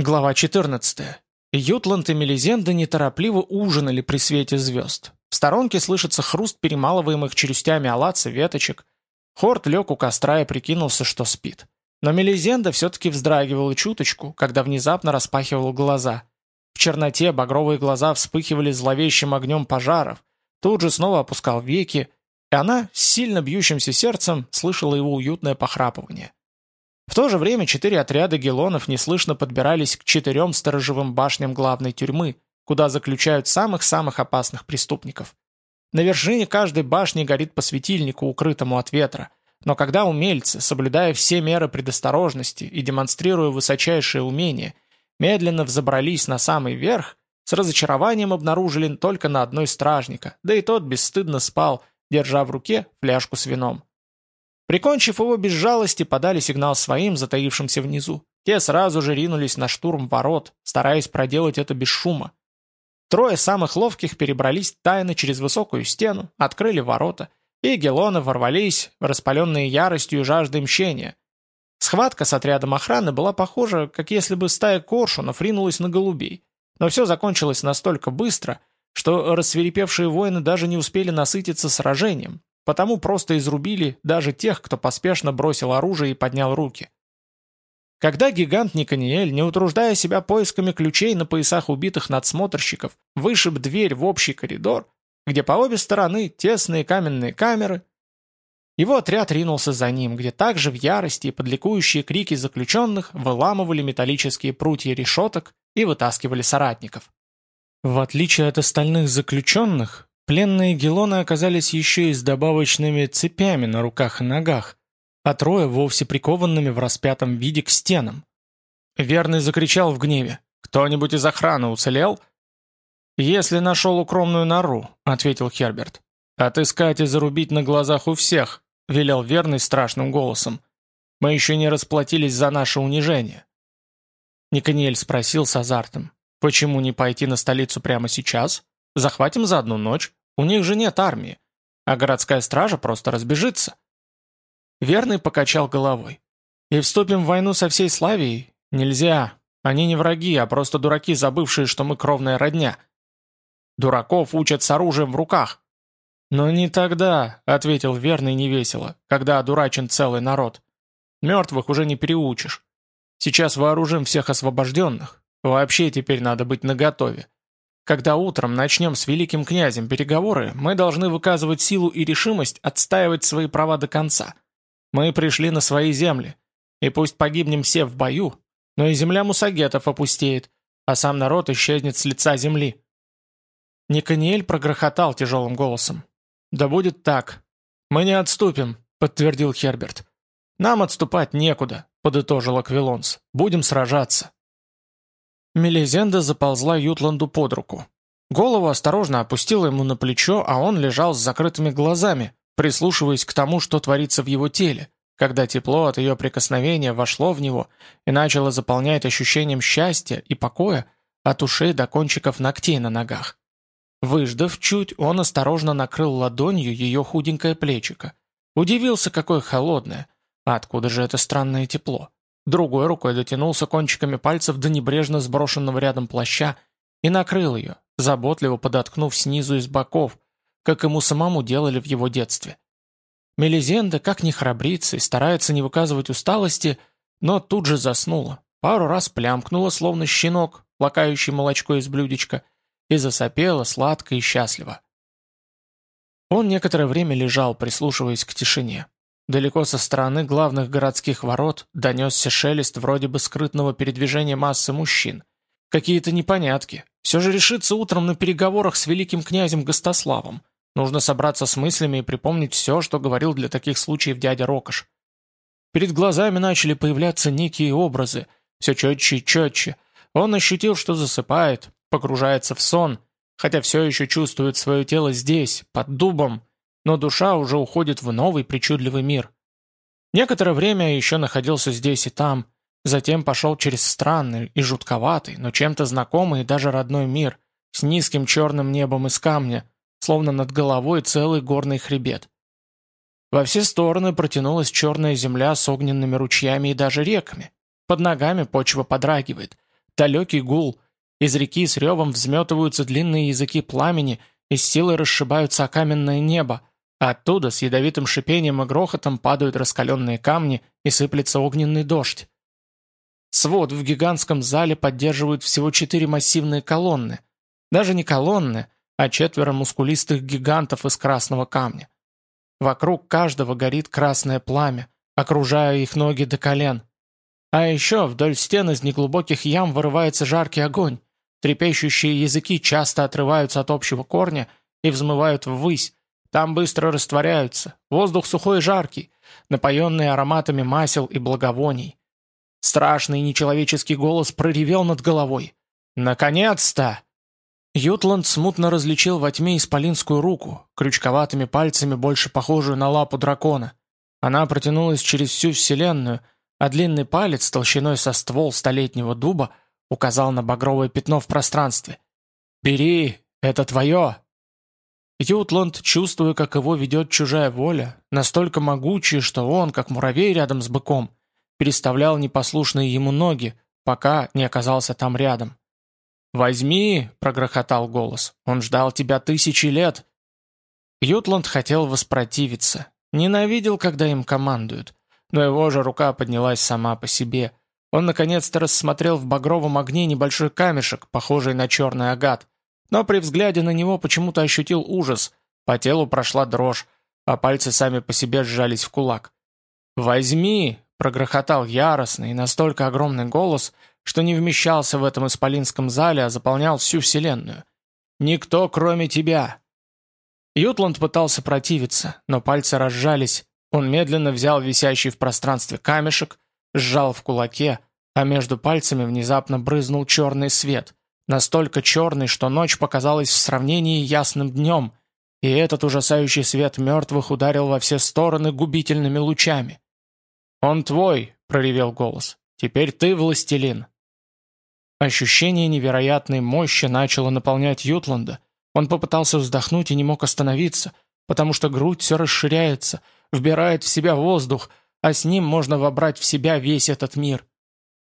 Глава 14. Ютланд и Мелизенда неторопливо ужинали при свете звезд. В сторонке слышится хруст перемалываемых челюстями алаца веточек. Хорт лег у костра и прикинулся, что спит. Но Мелизенда все-таки вздрагивала чуточку, когда внезапно распахивал глаза. В черноте багровые глаза вспыхивали зловещим огнем пожаров. Тут же снова опускал веки, и она с сильно бьющимся сердцем слышала его уютное похрапывание. В то же время четыре отряда гелонов неслышно подбирались к четырем сторожевым башням главной тюрьмы, куда заключают самых-самых опасных преступников. На вершине каждой башни горит по светильнику, укрытому от ветра. Но когда умельцы, соблюдая все меры предосторожности и демонстрируя высочайшее умение, медленно взобрались на самый верх, с разочарованием обнаружили только на одной стражника, да и тот бесстыдно спал, держа в руке фляжку с вином. Прикончив его без жалости, подали сигнал своим, затаившимся внизу. Те сразу же ринулись на штурм ворот, стараясь проделать это без шума. Трое самых ловких перебрались тайно через высокую стену, открыли ворота, и гелоны ворвались, распаленные яростью и жаждой мщения. Схватка с отрядом охраны была похожа, как если бы стая коршунов ринулась на голубей. Но все закончилось настолько быстро, что рассверепевшие воины даже не успели насытиться сражением, потому просто изрубили даже тех, кто поспешно бросил оружие и поднял руки. Когда гигант Никаниэль, не утруждая себя поисками ключей на поясах убитых надсмотрщиков, вышиб дверь в общий коридор, где по обе стороны тесные каменные камеры, его отряд ринулся за ним, где также в ярости и под ликующие крики заключенных выламывали металлические прутья решеток и вытаскивали соратников. В отличие от остальных заключенных, Пленные гелоны оказались еще и с добавочными цепями на руках и ногах, а трое вовсе прикованными в распятом виде к стенам. Верный закричал в гневе. «Кто-нибудь из охраны уцелел?» «Если нашел укромную нору», — ответил Херберт. «Отыскать и зарубить на глазах у всех», — велел Верный страшным голосом. «Мы еще не расплатились за наше унижение». Никаниэль спросил с азартом. «Почему не пойти на столицу прямо сейчас? Захватим за одну ночь. У них же нет армии, а городская стража просто разбежится. Верный покачал головой. И вступим в войну со всей Славией? Нельзя. Они не враги, а просто дураки, забывшие, что мы кровная родня. Дураков учат с оружием в руках. Но не тогда, ответил Верный невесело, когда одурачен целый народ. Мертвых уже не переучишь. Сейчас вооружим всех освобожденных. Вообще теперь надо быть наготове. Когда утром начнем с великим князем переговоры, мы должны выказывать силу и решимость отстаивать свои права до конца. Мы пришли на свои земли, и пусть погибнем все в бою, но и земля мусагетов опустеет, а сам народ исчезнет с лица земли». Никаниэль прогрохотал тяжелым голосом. «Да будет так. Мы не отступим», — подтвердил Херберт. «Нам отступать некуда», — подытожил Аквилонс. «Будем сражаться». Мелизенда заползла Ютланду под руку. Голову осторожно опустила ему на плечо, а он лежал с закрытыми глазами, прислушиваясь к тому, что творится в его теле, когда тепло от ее прикосновения вошло в него и начало заполнять ощущением счастья и покоя от ушей до кончиков ногтей на ногах. Выждав чуть, он осторожно накрыл ладонью ее худенькое плечико. Удивился, какое холодное. А откуда же это странное тепло? Другой рукой дотянулся кончиками пальцев до небрежно сброшенного рядом плаща и накрыл ее, заботливо подоткнув снизу и с боков, как ему самому делали в его детстве. Мелизенда, как ни храбрится и старается не выказывать усталости, но тут же заснула, пару раз плямкнула, словно щенок, лакающий молочко из блюдечка, и засопела сладко и счастливо. Он некоторое время лежал, прислушиваясь к тишине. Далеко со стороны главных городских ворот донесся шелест вроде бы скрытного передвижения массы мужчин. Какие-то непонятки. Все же решиться утром на переговорах с великим князем Гостославом. Нужно собраться с мыслями и припомнить все, что говорил для таких случаев дядя Рокош. Перед глазами начали появляться некие образы, все четче и четче. Он ощутил, что засыпает, погружается в сон, хотя все еще чувствует свое тело здесь, под дубом, но душа уже уходит в новый причудливый мир. Некоторое время еще находился здесь и там, затем пошел через странный и жутковатый, но чем-то знакомый и даже родной мир, с низким черным небом из камня, словно над головой целый горный хребет. Во все стороны протянулась черная земля с огненными ручьями и даже реками. Под ногами почва подрагивает. далекий гул. Из реки с ревом взметываются длинные языки пламени и с силой расшибаются о каменное небо, оттуда с ядовитым шипением и грохотом падают раскаленные камни и сыплется огненный дождь. Свод в гигантском зале поддерживают всего четыре массивные колонны. Даже не колонны, а четверо мускулистых гигантов из красного камня. Вокруг каждого горит красное пламя, окружая их ноги до колен. А еще вдоль стен из неглубоких ям вырывается жаркий огонь. Трепещущие языки часто отрываются от общего корня и взмывают ввысь. Там быстро растворяются. Воздух сухой и жаркий, напоенный ароматами масел и благовоний. Страшный нечеловеческий голос проревел над головой. «Наконец-то!» Ютланд смутно различил во тьме исполинскую руку, крючковатыми пальцами больше похожую на лапу дракона. Она протянулась через всю вселенную, а длинный палец толщиной со ствол столетнего дуба указал на багровое пятно в пространстве. «Бери, это твое!» Ютланд, чувствуя, как его ведет чужая воля, настолько могучая, что он, как муравей рядом с быком, переставлял непослушные ему ноги, пока не оказался там рядом. «Возьми!» — прогрохотал голос. «Он ждал тебя тысячи лет!» Ютланд хотел воспротивиться. Ненавидел, когда им командуют. Но его же рука поднялась сама по себе. Он наконец-то рассмотрел в багровом огне небольшой камешек, похожий на черный агат. Но при взгляде на него почему-то ощутил ужас. По телу прошла дрожь, а пальцы сами по себе сжались в кулак. «Возьми!» — прогрохотал яростный и настолько огромный голос, что не вмещался в этом исполинском зале, а заполнял всю вселенную. «Никто, кроме тебя!» Ютланд пытался противиться, но пальцы разжались. Он медленно взял висящий в пространстве камешек, сжал в кулаке, а между пальцами внезапно брызнул черный свет, настолько черный, что ночь показалась в сравнении ясным днем, и этот ужасающий свет мертвых ударил во все стороны губительными лучами. «Он твой!» — проревел голос. «Теперь ты властелин!» Ощущение невероятной мощи начало наполнять Ютланда. Он попытался вздохнуть и не мог остановиться, потому что грудь все расширяется, вбирает в себя воздух, а с ним можно вобрать в себя весь этот мир.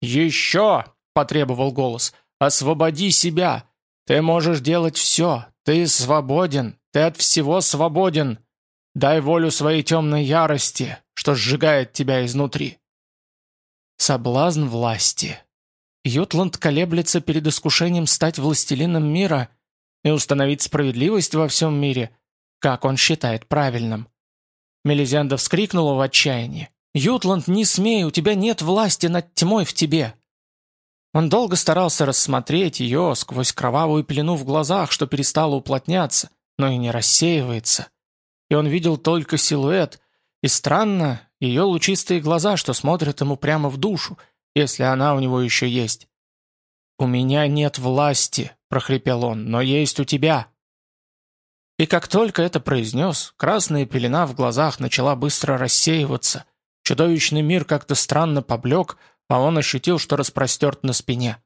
«Еще!» — потребовал голос. «Освободи себя! Ты можешь делать все! Ты свободен! Ты от всего свободен! Дай волю своей темной ярости, что сжигает тебя изнутри!» Соблазн власти. Ютланд колеблется перед искушением стать властелином мира и установить справедливость во всем мире, как он считает правильным. Мелизенда вскрикнула в отчаянии. «Ютланд, не смей, у тебя нет власти над тьмой в тебе!» Он долго старался рассмотреть ее сквозь кровавую пелену в глазах, что перестало уплотняться, но и не рассеивается. И он видел только силуэт, и странно, ее лучистые глаза, что смотрят ему прямо в душу, если она у него еще есть. «У меня нет власти», — прохрипел он, — «но есть у тебя». И как только это произнес, красная пелена в глазах начала быстро рассеиваться. Чудовищный мир как-то странно поблек, а он ощутил, что распростерт на спине.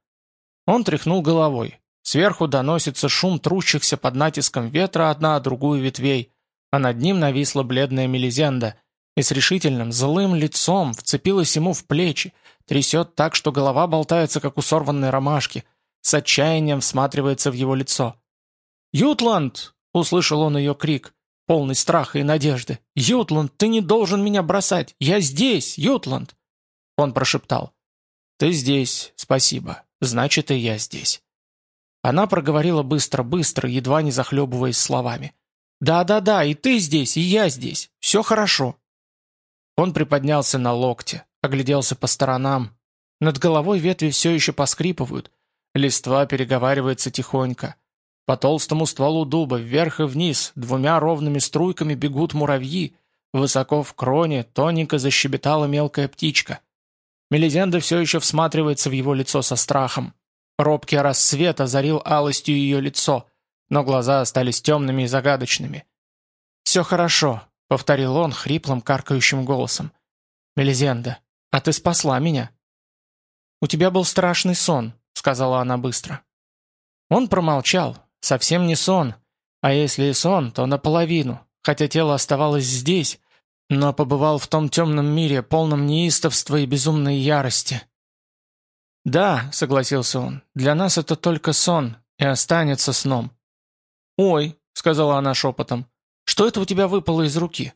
Он тряхнул головой. Сверху доносится шум трущихся под натиском ветра одна другую ветвей, а над ним нависла бледная мелизенда и с решительным, злым лицом вцепилась ему в плечи, трясет так, что голова болтается, как у сорванной ромашки, с отчаянием всматривается в его лицо. «Ютланд!» Услышал он ее крик, полный страха и надежды. «Ютланд, ты не должен меня бросать! Я здесь, Ютланд!» Он прошептал. «Ты здесь, спасибо. Значит, и я здесь». Она проговорила быстро-быстро, едва не захлебываясь словами. «Да-да-да, и ты здесь, и я здесь. Все хорошо». Он приподнялся на локте, огляделся по сторонам. Над головой ветви все еще поскрипывают. Листва переговаривается тихонько. По толстому стволу дуба вверх и вниз двумя ровными струйками бегут муравьи. Высоко в кроне тоненько защебетала мелкая птичка. Мелизенда все еще всматривается в его лицо со страхом. Робкий рассвет озарил алостью ее лицо, но глаза остались темными и загадочными. «Все хорошо», — повторил он хриплым, каркающим голосом. «Мелизенда, а ты спасла меня». «У тебя был страшный сон», — сказала она быстро. Он промолчал, Совсем не сон. А если и сон, то наполовину, хотя тело оставалось здесь, но побывал в том темном мире, полном неистовства и безумной ярости. «Да», — согласился он, — «для нас это только сон и останется сном». «Ой», — сказала она шепотом, — «что это у тебя выпало из руки?»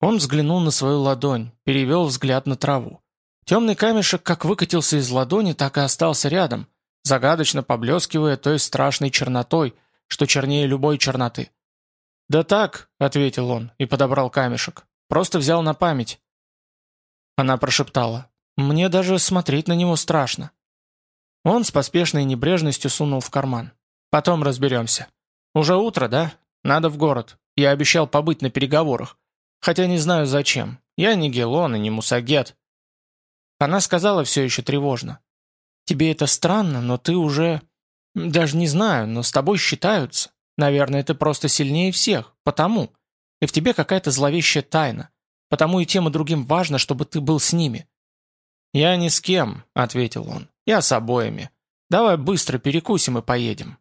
Он взглянул на свою ладонь, перевел взгляд на траву. Темный камешек как выкатился из ладони, так и остался рядом, загадочно поблескивая той страшной чернотой, что чернее любой черноты. «Да так», — ответил он и подобрал камешек, — «просто взял на память». Она прошептала, «Мне даже смотреть на него страшно». Он с поспешной небрежностью сунул в карман. «Потом разберемся. Уже утро, да? Надо в город. Я обещал побыть на переговорах. Хотя не знаю зачем. Я не Гелон и не Мусагет». Она сказала все еще тревожно. «Тебе это странно, но ты уже...» «Даже не знаю, но с тобой считаются. Наверное, ты просто сильнее всех, потому. И в тебе какая-то зловещая тайна. Потому и тем и другим важно, чтобы ты был с ними». «Я ни с кем», — ответил он. «Я с обоими. Давай быстро перекусим и поедем».